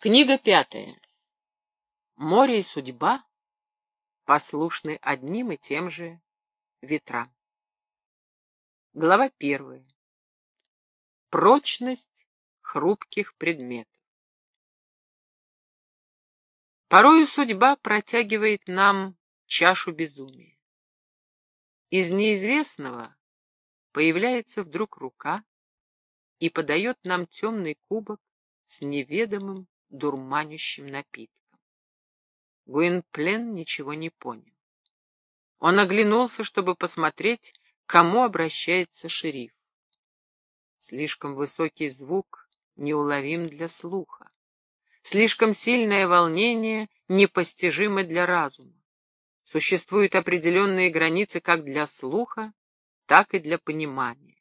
Книга пятая. Море и судьба послушны одним и тем же ветрам. Глава первая. Прочность хрупких предметов. Порою судьба протягивает нам чашу безумия. Из неизвестного появляется вдруг рука и подает нам темный кубок с неведомым дурманящим напитком. Гуинплен ничего не понял. Он оглянулся, чтобы посмотреть, кому обращается шериф. Слишком высокий звук неуловим для слуха. Слишком сильное волнение непостижимо для разума. Существуют определенные границы как для слуха, так и для понимания.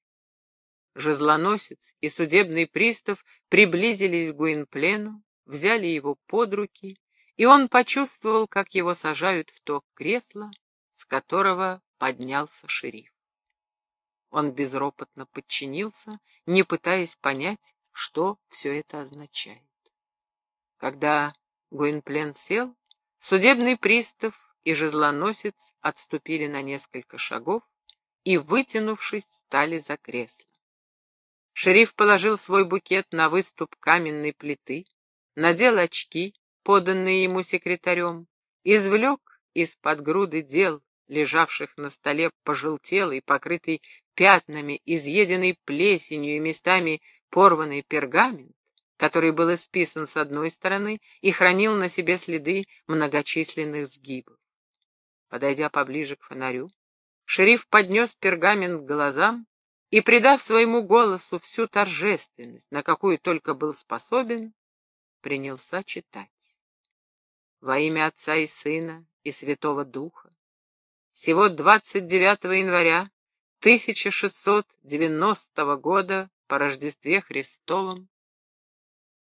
Жезлоносец и судебный пристав приблизились к Гуинплену, взяли его под руки, и он почувствовал, как его сажают в то кресло, с которого поднялся шериф. Он безропотно подчинился, не пытаясь понять, что все это означает. Когда Гуинплен сел, судебный пристав и жезлоносец отступили на несколько шагов и, вытянувшись, стали за кресло. Шериф положил свой букет на выступ каменной плиты, надел очки, поданные ему секретарем, извлек из-под груды дел, лежавших на столе пожелтелый, покрытый пятнами, изъеденный плесенью и местами порванный пергамент, который был исписан с одной стороны и хранил на себе следы многочисленных сгибов. Подойдя поближе к фонарю, шериф поднес пергамент к глазам и, придав своему голосу всю торжественность, на какую только был способен, принялся читать. Во имя Отца и Сына и Святого Духа. Всего 29 января 1690 года по Рождестве Христовом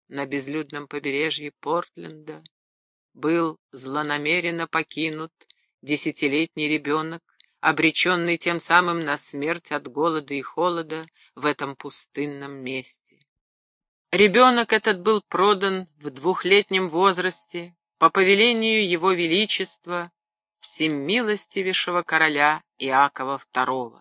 на безлюдном побережье Портленда был злонамеренно покинут десятилетний ребенок, обреченный тем самым на смерть от голода и холода в этом пустынном месте. Ребенок этот был продан в двухлетнем возрасте по повелению его величества, всемилостивейшего короля Иакова II.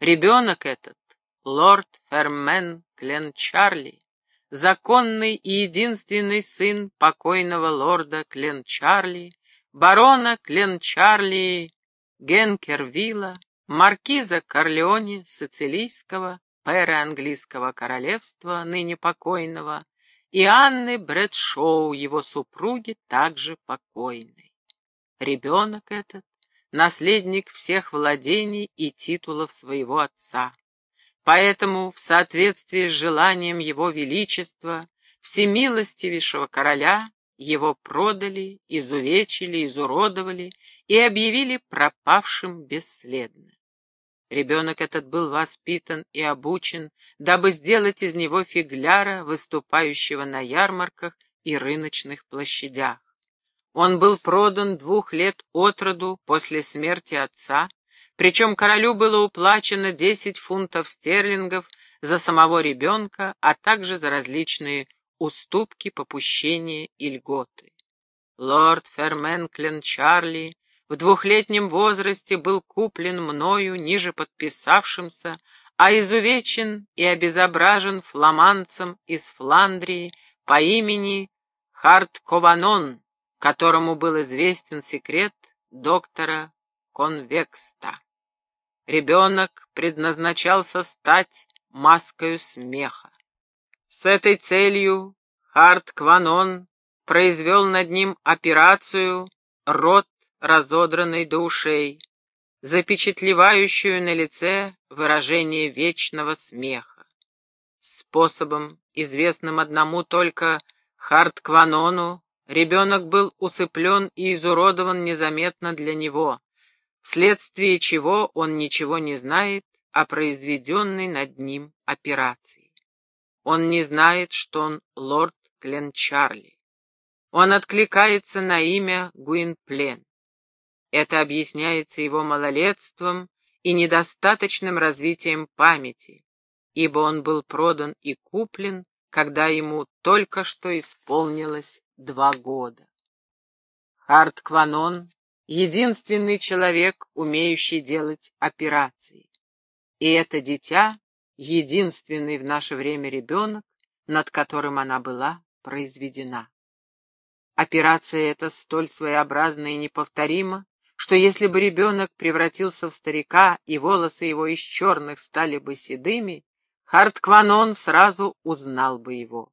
Ребенок этот, лорд Фермен Клен Чарли, законный и единственный сын покойного лорда Клен Чарли, барона Клен Чарли Генкервилла, маркиза Корлеоне Сицилийского, пэра английского королевства, ныне покойного, и Анны Брэдшоу, его супруги, также покойной. Ребенок этот — наследник всех владений и титулов своего отца. Поэтому, в соответствии с желанием его величества, всемилостивейшего короля, его продали, изувечили, изуродовали и объявили пропавшим бесследно. Ребенок этот был воспитан и обучен, дабы сделать из него фигляра, выступающего на ярмарках и рыночных площадях. Он был продан двух лет от роду после смерти отца, причем королю было уплачено десять фунтов стерлингов за самого ребенка, а также за различные уступки, попущения и льготы. Лорд Ферменклен Чарли в двухлетнем возрасте был куплен мною, ниже подписавшимся, а изувечен и обезображен фламандцем из Фландрии по имени Харткованон, которому был известен секрет доктора Конвекста. Ребенок предназначался стать маскою смеха. С этой целью Харт Кванон произвел над ним операцию «Рот разодранный до ушей, запечатлевающую на лице выражение вечного смеха. Способом, известным одному только Харткванону, ребенок был усыплен и изуродован незаметно для него, вследствие чего он ничего не знает о произведенной над ним операции. Он не знает, что он лорд Кленчарли. Он откликается на имя Гуинплен. Это объясняется его малолетством и недостаточным развитием памяти, ибо он был продан и куплен когда ему только что исполнилось два года. Харт Кванон — единственный человек, умеющий делать операции. И это дитя — единственный в наше время ребенок, над которым она была произведена. Операция эта столь своеобразна и неповторима, что если бы ребенок превратился в старика и волосы его из черных стали бы седыми, Харткванон сразу узнал бы его.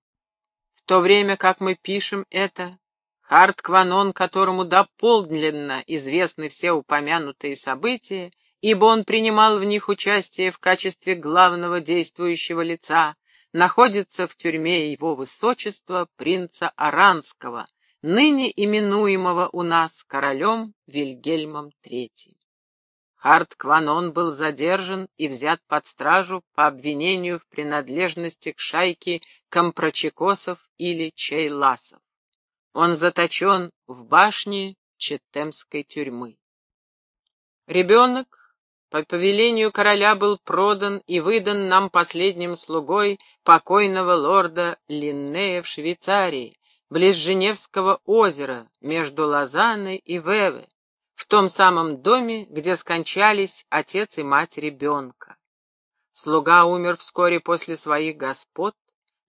В то время, как мы пишем это, Харткванон, которому дополненно известны все упомянутые события, ибо он принимал в них участие в качестве главного действующего лица, находится в тюрьме его высочества принца Аранского, ныне именуемого у нас королем Вильгельмом III. Харт Кванон был задержан и взят под стражу по обвинению в принадлежности к шайке компрочекосов или чейласов. Он заточен в башне Четемской тюрьмы. Ребенок по повелению короля был продан и выдан нам последним слугой покойного лорда Линнея в Швейцарии, близ Женевского озера, между Лозанной и Веве, в том самом доме, где скончались отец и мать ребенка. Слуга умер вскоре после своих господ,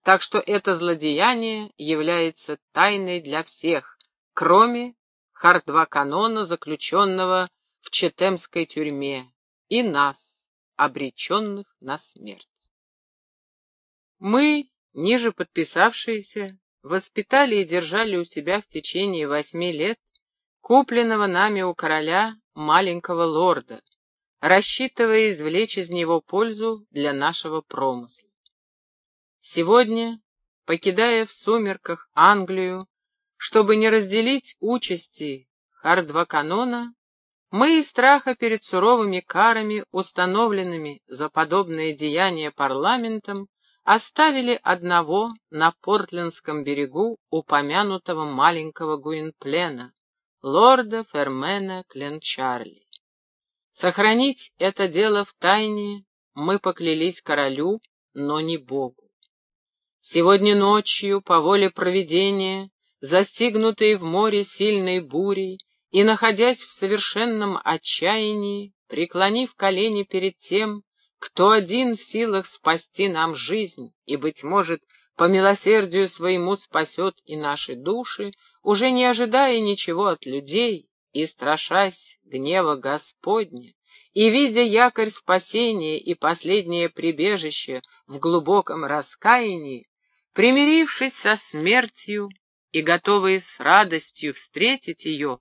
так что это злодеяние является тайной для всех, кроме Хардваканона, заключенного в Четемской тюрьме, и нас, обреченных на смерть. Мы, ниже подписавшиеся, воспитали и держали у себя в течение восьми лет купленного нами у короля маленького лорда, рассчитывая извлечь из него пользу для нашего промысла. Сегодня, покидая в сумерках Англию, чтобы не разделить участи Хардваканона, мы из страха перед суровыми карами, установленными за подобные деяния парламентом, оставили одного на Портлендском берегу упомянутого маленького Гуинплена, лорда Фермена Кленчарли. Сохранить это дело в тайне мы поклялись королю, но не Богу. Сегодня ночью, по воле провидения, застигнутые в море сильной бурей и находясь в совершенном отчаянии, преклонив колени перед тем, кто один в силах спасти нам жизнь и, быть может, по милосердию своему спасет и наши души, уже не ожидая ничего от людей и страшась гнева Господня, и, видя якорь спасения и последнее прибежище в глубоком раскаянии, примирившись со смертью и готовые с радостью встретить ее,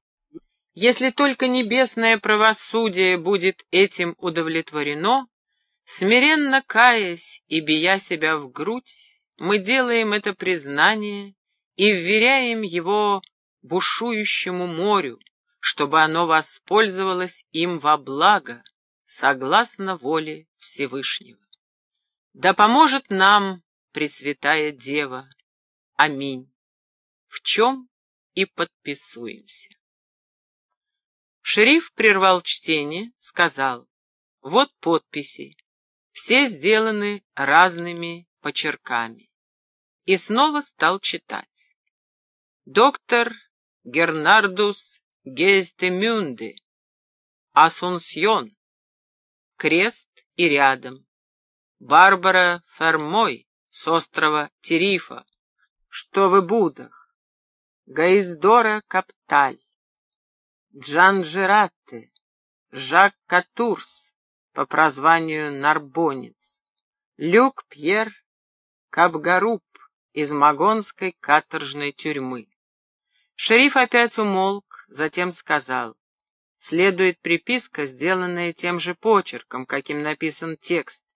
если только небесное правосудие будет этим удовлетворено, смиренно каясь и бия себя в грудь, мы делаем это признание и вверяем его бушующему морю, чтобы оно воспользовалось им во благо, согласно воле Всевышнего. Да поможет нам Пресвятая Дева. Аминь. В чем и подписуемся. Шериф прервал чтение, сказал, вот подписи, все сделаны разными почерками. И снова стал читать. Доктор Гернардус Гейстемюнде, Асунсьон, Крест и рядом, Барбара Фермой с острова Терифа, что в Будах, Гаиздора Капталь, Джан Жак Катурс по прозванию Нарбонец, Люк Пьер Капгаруб, из Магонской каторжной тюрьмы. Шериф опять умолк, затем сказал. Следует приписка, сделанная тем же почерком, каким написан текст,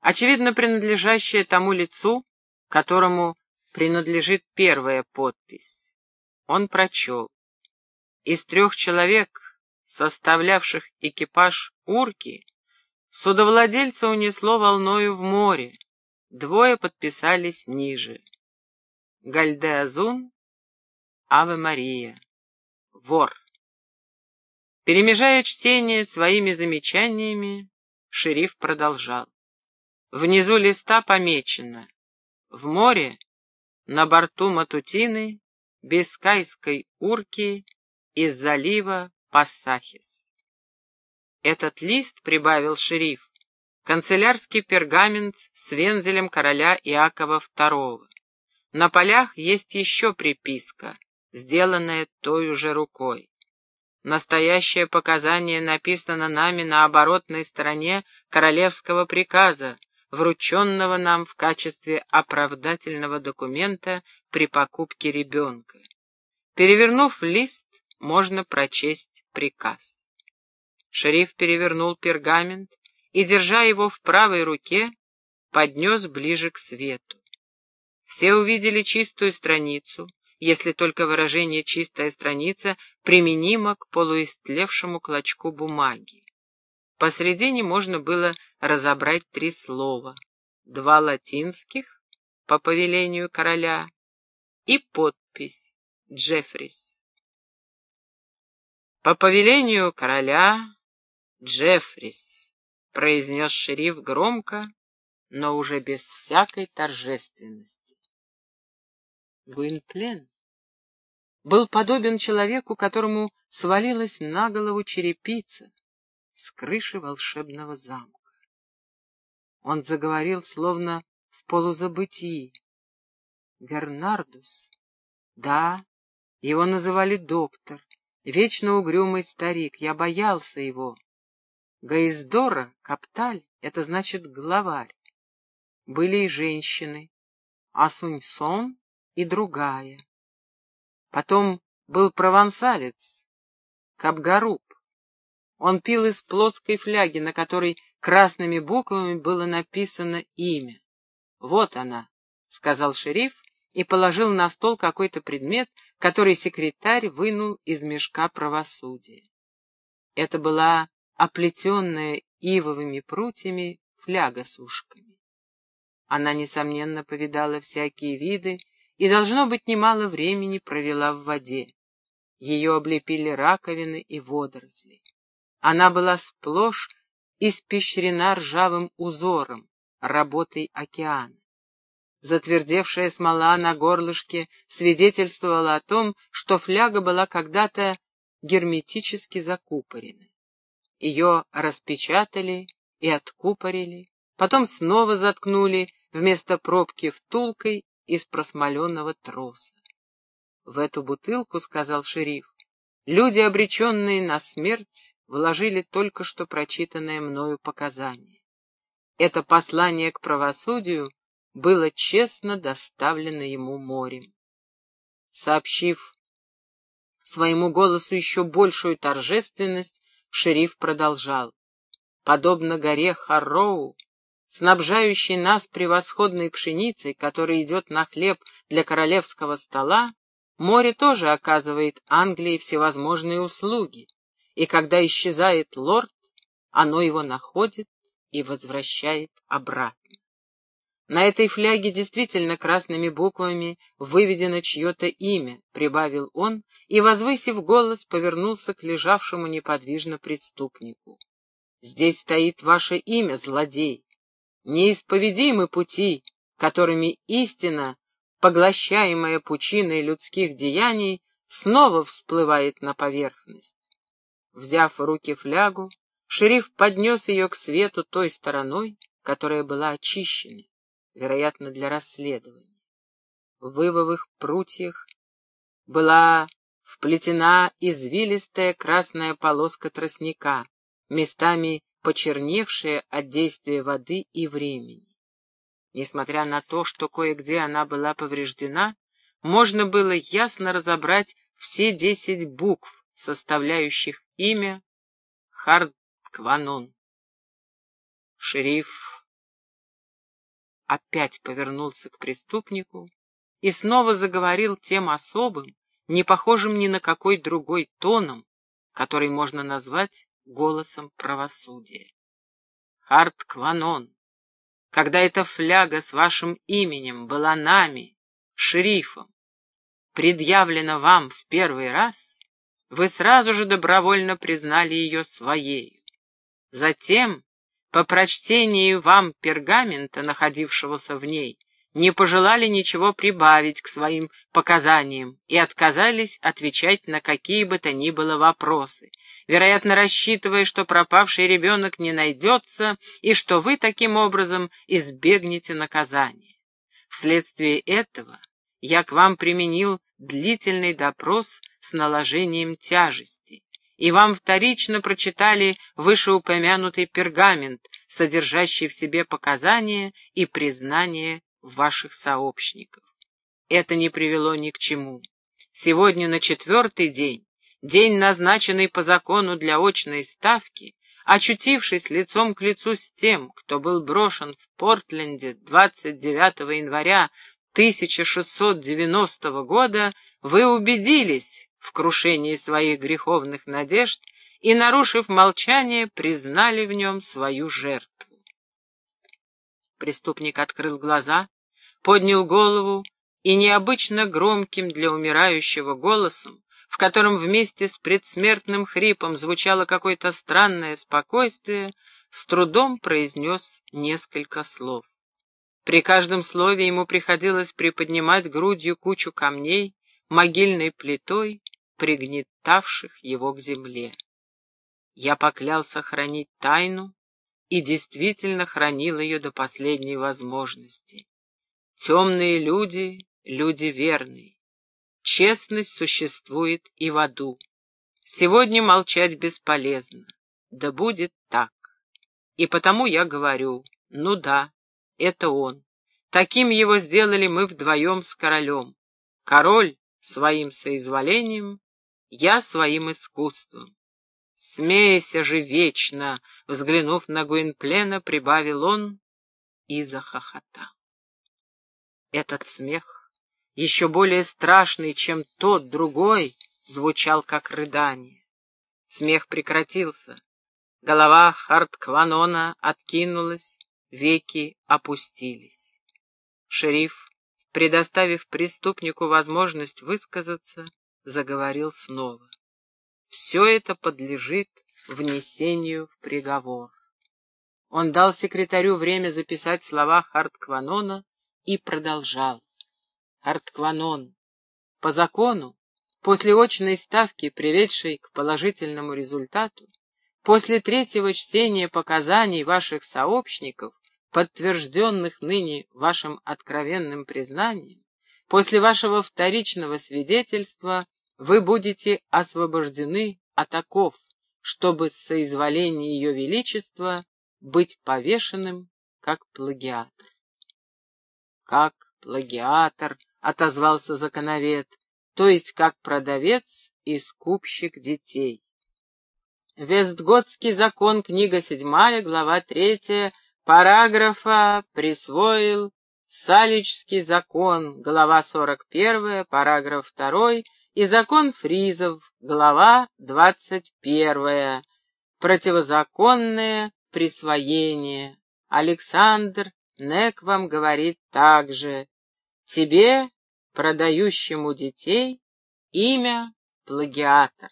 очевидно принадлежащая тому лицу, которому принадлежит первая подпись. Он прочел. Из трех человек, составлявших экипаж «Урки», судовладельца унесло волною в море, двое подписались ниже. Гальдеазун, Аве Мария, вор. Перемежая чтение своими замечаниями, шериф продолжал. Внизу листа помечено в море, на борту Матутины, Бискайской урки из залива Пассахис. Этот лист, прибавил шериф, канцелярский пергамент с вензелем короля Иакова II. На полях есть еще приписка, сделанная той же рукой. Настоящее показание написано нами на оборотной стороне королевского приказа, врученного нам в качестве оправдательного документа при покупке ребенка. Перевернув лист, можно прочесть приказ. Шериф перевернул пергамент и, держа его в правой руке, поднес ближе к свету. Все увидели чистую страницу, если только выражение «чистая страница» применимо к полуистлевшему клочку бумаги. Посредине можно было разобрать три слова. Два латинских по повелению короля и подпись Джеффрис. По повелению короля Джеффрис, произнес шериф громко, но уже без всякой торжественности. Гуинплен был подобен человеку, которому свалилась на голову черепица, с крыши волшебного замка. Он заговорил, словно в полузабытии. Гернардус. Да, его называли доктор, вечно угрюмый старик, я боялся его. Гаиздора, Капталь, это значит главарь. Были и женщины, Асуньсон и другая. Потом был провансалец, Капгаруб. Он пил из плоской фляги, на которой красными буквами было написано имя. «Вот она», — сказал шериф и положил на стол какой-то предмет, который секретарь вынул из мешка правосудия. Это была оплетенная ивовыми прутьями фляга с ушками. Она, несомненно, повидала всякие виды и, должно быть, немало времени провела в воде. Ее облепили раковины и водоросли. Она была сплошь испещрена ржавым узором, работой океана. Затвердевшая смола на горлышке свидетельствовала о том, что фляга была когда-то герметически закупорена. Ее распечатали и откупорили, потом снова заткнули вместо пробки втулкой из просмоленного троса. В эту бутылку, сказал шериф, люди, обреченные на смерть, вложили только что прочитанное мною показание. Это послание к правосудию было честно доставлено ему морем. Сообщив своему голосу еще большую торжественность, шериф продолжал. Подобно горе Харроу, снабжающей нас превосходной пшеницей, которая идет на хлеб для королевского стола, море тоже оказывает Англии всевозможные услуги и когда исчезает лорд, оно его находит и возвращает обратно. На этой фляге действительно красными буквами выведено чье-то имя, прибавил он и, возвысив голос, повернулся к лежавшему неподвижно преступнику. Здесь стоит ваше имя, злодей. Неисповедимы пути, которыми истина, поглощаемая пучиной людских деяний, снова всплывает на поверхность. Взяв в руки флягу, шериф поднес ее к свету той стороной, которая была очищена, вероятно, для расследования. В вывовых прутьях была вплетена извилистая красная полоска тростника, местами почерневшая от действия воды и времени. Несмотря на то, что кое-где она была повреждена, можно было ясно разобрать все десять букв, составляющих имя Хардкванон. Шериф опять повернулся к преступнику и снова заговорил тем особым, не похожим ни на какой другой тоном, который можно назвать голосом правосудия. Хардкванон, когда эта фляга с вашим именем была нами, шерифом, предъявлена вам в первый раз, вы сразу же добровольно признали ее своею. Затем, по прочтении вам пергамента, находившегося в ней, не пожелали ничего прибавить к своим показаниям и отказались отвечать на какие бы то ни было вопросы, вероятно, рассчитывая, что пропавший ребенок не найдется и что вы таким образом избегнете наказания. Вследствие этого я к вам применил длительный допрос с наложением тяжести, и вам вторично прочитали вышеупомянутый пергамент, содержащий в себе показания и признание ваших сообщников. Это не привело ни к чему. Сегодня на четвертый день, день, назначенный по закону для очной ставки, очутившись лицом к лицу с тем, кто был брошен в Портленде 29 января 1690 года, вы убедились в крушении своих греховных надежд и, нарушив молчание, признали в нем свою жертву. Преступник открыл глаза, поднял голову и необычно громким для умирающего голосом, в котором вместе с предсмертным хрипом звучало какое-то странное спокойствие, с трудом произнес несколько слов. При каждом слове ему приходилось приподнимать грудью кучу камней, могильной плитой, пригнетавших его к земле. Я поклялся хранить тайну, и действительно хранил ее до последней возможности. Темные люди — люди верные. Честность существует и в аду. Сегодня молчать бесполезно. Да будет так. И потому я говорю, ну да, это он. Таким его сделали мы вдвоем с королем. Король своим соизволением, я своим искусством. «Смейся же вечно!» — взглянув на Гуинплена, прибавил он и захохотал. Этот смех, еще более страшный, чем тот другой, звучал как рыдание. Смех прекратился. Голова Харткванона откинулась, веки опустились. Шериф, предоставив преступнику возможность высказаться, заговорил снова все это подлежит внесению в приговор. Он дал секретарю время записать слова Харткванона и продолжал. Харткванон, по закону, после очной ставки, приведшей к положительному результату, после третьего чтения показаний ваших сообщников, подтвержденных ныне вашим откровенным признанием, после вашего вторичного свидетельства вы будете освобождены от оков, чтобы с соизволения Ее Величества быть повешенным как плагиатор. Как плагиатор, — отозвался законовед, — то есть как продавец и скупщик детей. Вестготский закон, книга седьмая, глава третья, параграфа присвоил Саличский закон, глава сорок первая, параграф второй, и закон фризов, глава двадцать первая, противозаконное присвоение. Александр Нек вам говорит также, тебе, продающему детей, имя плагиатор.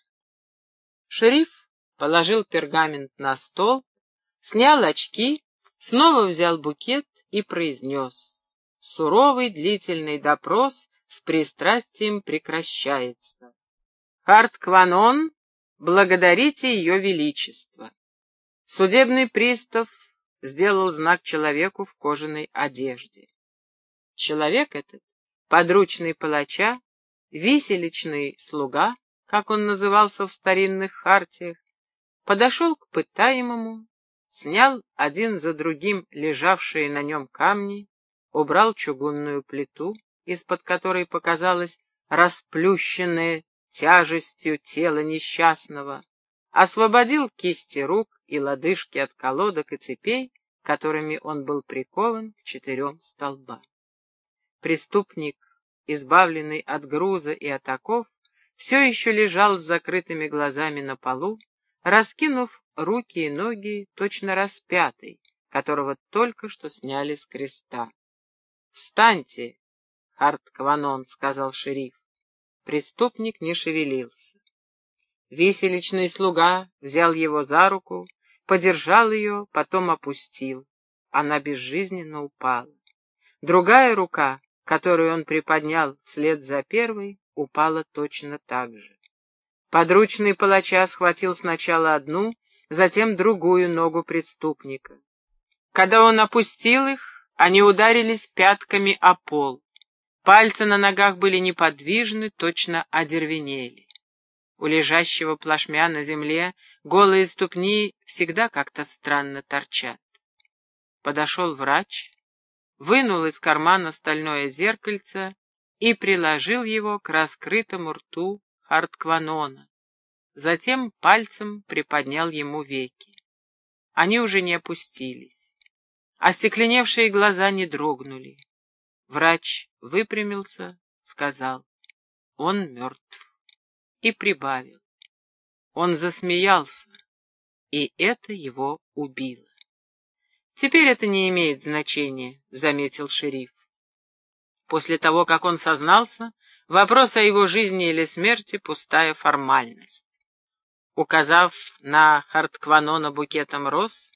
Шериф положил пергамент на стол, снял очки, снова взял букет и произнес. Суровый длительный допрос с пристрастием прекращается. Харткванон, благодарите ее величество. Судебный пристав сделал знак человеку в кожаной одежде. Человек этот, подручный палача, виселичный слуга, как он назывался в старинных хартиях, подошел к пытаемому, снял один за другим лежавшие на нем камни, убрал чугунную плиту, из-под которой показалось расплющенное тяжестью тело несчастного, освободил кисти рук и лодыжки от колодок и цепей, которыми он был прикован к четырем столбам. Преступник, избавленный от груза и от оков, все еще лежал с закрытыми глазами на полу, раскинув руки и ноги, точно распятый, которого только что сняли с креста. «Встаньте!» Харткванон, — сказал шериф. Преступник не шевелился. Виселичный слуга взял его за руку, подержал ее, потом опустил. Она безжизненно упала. Другая рука, которую он приподнял вслед за первой, упала точно так же. Подручный палача схватил сначала одну, затем другую ногу преступника. Когда он опустил их, они ударились пятками о пол. Пальцы на ногах были неподвижны, точно одервенели. У лежащего плашмя на земле голые ступни всегда как-то странно торчат. Подошел врач, вынул из кармана стальное зеркальце и приложил его к раскрытому рту Харткванона. Затем пальцем приподнял ему веки. Они уже не опустились. Остекленевшие глаза не дрогнули. Врач выпрямился, сказал, он мертв, и прибавил. Он засмеялся, и это его убило. «Теперь это не имеет значения», — заметил шериф. После того, как он сознался, вопрос о его жизни или смерти — пустая формальность. Указав на Харткванона букетом роз,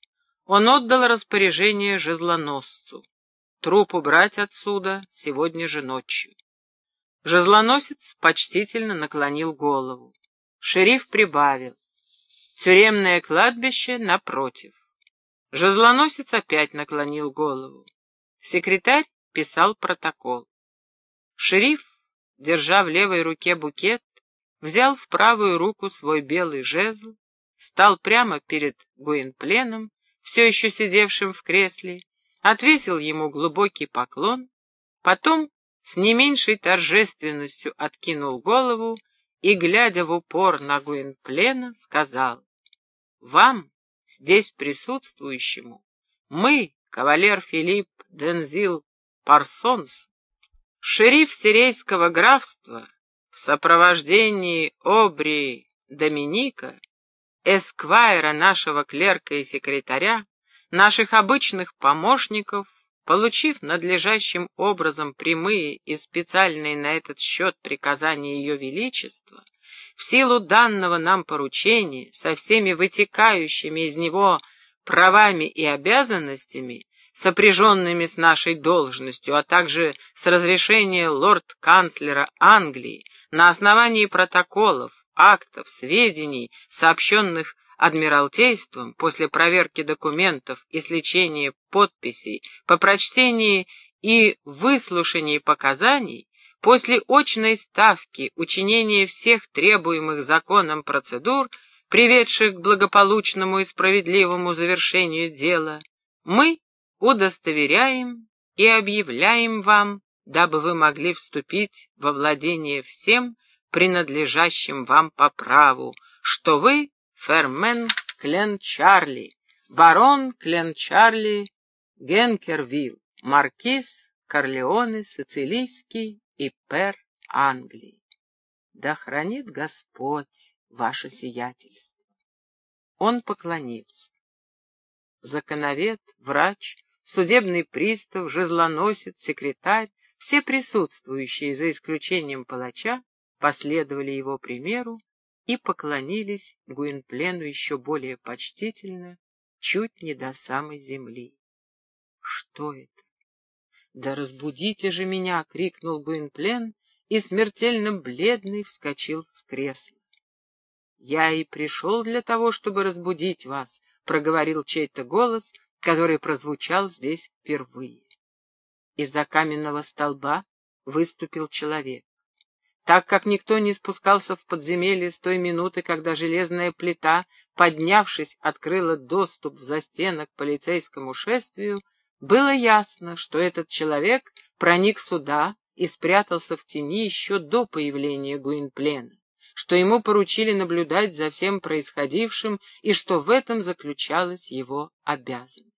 он отдал распоряжение жезлоносцу. Труп убрать отсюда сегодня же ночью. Жезлоносец почтительно наклонил голову. Шериф прибавил. Тюремное кладбище напротив. Жезлоносец опять наклонил голову. Секретарь писал протокол. Шериф, держа в левой руке букет, взял в правую руку свой белый жезл, стал прямо перед Гуинпленом, все еще сидевшим в кресле, отвесил ему глубокий поклон, потом с не меньшей торжественностью откинул голову и, глядя в упор на Гуинплена, сказал, «Вам, здесь присутствующему, мы, кавалер Филипп Дензил Парсонс, шериф Сирийского графства, в сопровождении Обри Доминика, эсквайра нашего клерка и секретаря, наших обычных помощников, получив надлежащим образом прямые и специальные на этот счет приказания Ее Величества, в силу данного нам поручения, со всеми вытекающими из него правами и обязанностями, сопряженными с нашей должностью, а также с разрешения лорд-канцлера Англии на основании протоколов, актов, сведений, сообщенных Адмиралтейством после проверки документов и сличения подписей, по прочтении и выслушании показаний, После очной ставки, учинения всех требуемых законом процедур, приведших к благополучному и справедливому завершению дела, мы удостоверяем и объявляем вам, дабы вы могли вступить во владение всем, принадлежащим вам по праву, что вы Фермен Клен Чарли, барон Клен Чарли Генкервилл, маркиз Корлеоне Сицилийский и пер Англии. Да хранит Господь ваше сиятельство. Он поклонился. Законовед, врач, судебный пристав, жезлоносец, секретарь, все присутствующие, за исключением палача, последовали его примеру и поклонились Гуинплену еще более почтительно, чуть не до самой земли. Что это? «Да разбудите же меня!» — крикнул Гуинплен и смертельно бледный вскочил с кресла. «Я и пришел для того, чтобы разбудить вас», — проговорил чей-то голос, который прозвучал здесь впервые. Из-за каменного столба выступил человек. Так как никто не спускался в подземелье с той минуты, когда железная плита, поднявшись, открыла доступ в застенок полицейскому шествию, было ясно, что этот человек проник сюда и спрятался в тени еще до появления Гуинплена, что ему поручили наблюдать за всем происходившим и что в этом заключалась его обязанность.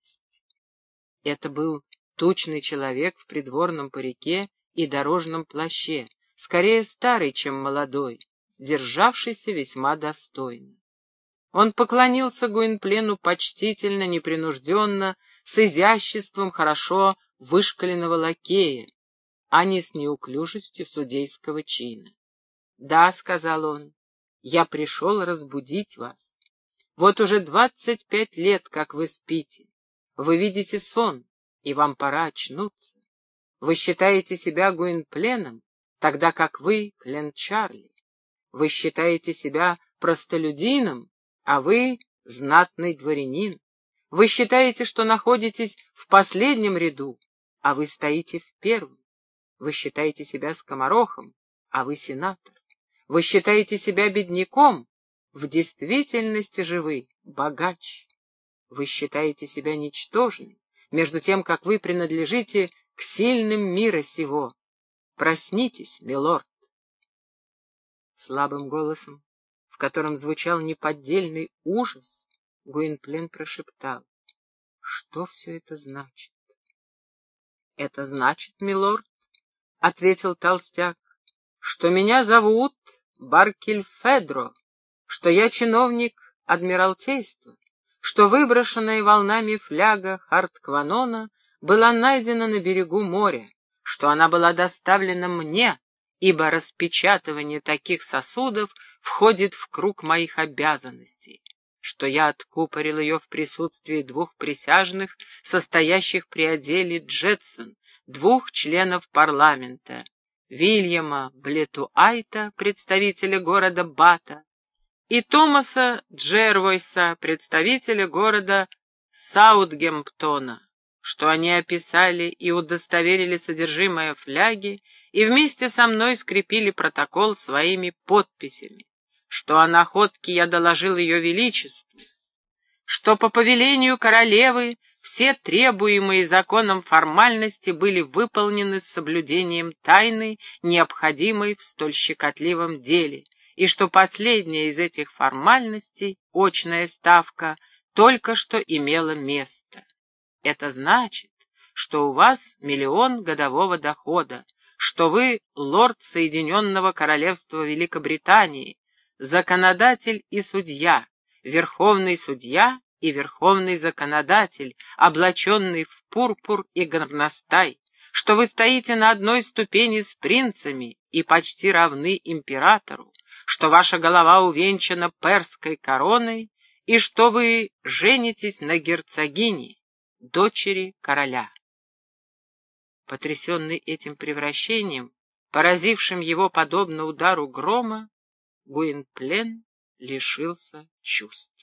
Это был тучный человек в придворном парике и дорожном плаще, скорее старый, чем молодой, державшийся весьма достойно. Он поклонился Гуинплену почтительно, непринужденно, с изяществом хорошо вышкаленного лакея, а не с неуклюжестью судейского чина. «Да», — сказал он, — «я пришел разбудить вас. Вот уже двадцать пять лет, как вы спите. Вы видите сон, и вам пора очнуться. Вы считаете себя Гуинпленом, тогда как вы Клен Чарли. Вы считаете себя простолюдином, а вы знатный дворянин. Вы считаете, что находитесь в последнем ряду, а вы стоите в первом. Вы считаете себя скоморохом, а вы сенатор. Вы считаете себя бедняком, в действительности же вы богач. Вы считаете себя ничтожным, между тем, как вы принадлежите к сильным мира сего. Проснитесь, милорд. Слабым голосом, в котором звучал неподдельный ужас, Гуинплен прошептал. Что все это значит? — Это значит, милорд, — ответил толстяк, — что меня зовут Баркельфедро, что я чиновник Адмиралтейства, что выброшенная волнами фляга Харткванона была найдена на берегу моря, что она была доставлена мне, ибо распечатывание таких сосудов входит в круг моих обязанностей, что я откупорил ее в присутствии двух присяжных, состоящих при отделе Джетсон, двух членов парламента, Вильяма Блетуайта, представителя города Бата, и Томаса Джервойса, представителя города Саутгемптона что они описали и удостоверили содержимое фляги и вместе со мной скрепили протокол своими подписями, что о находке я доложил ее величеству, что по повелению королевы все требуемые законом формальности были выполнены с соблюдением тайны, необходимой в столь щекотливом деле, и что последняя из этих формальностей, очная ставка, только что имела место. Это значит, что у вас миллион годового дохода, что вы лорд Соединенного Королевства Великобритании, законодатель и судья, верховный судья и верховный законодатель, облаченный в пурпур и горностай, что вы стоите на одной ступени с принцами и почти равны императору, что ваша голова увенчана перской короной и что вы женитесь на герцогине, дочери короля. Потрясенный этим превращением, поразившим его подобно удару грома, Гуинплен лишился чувств.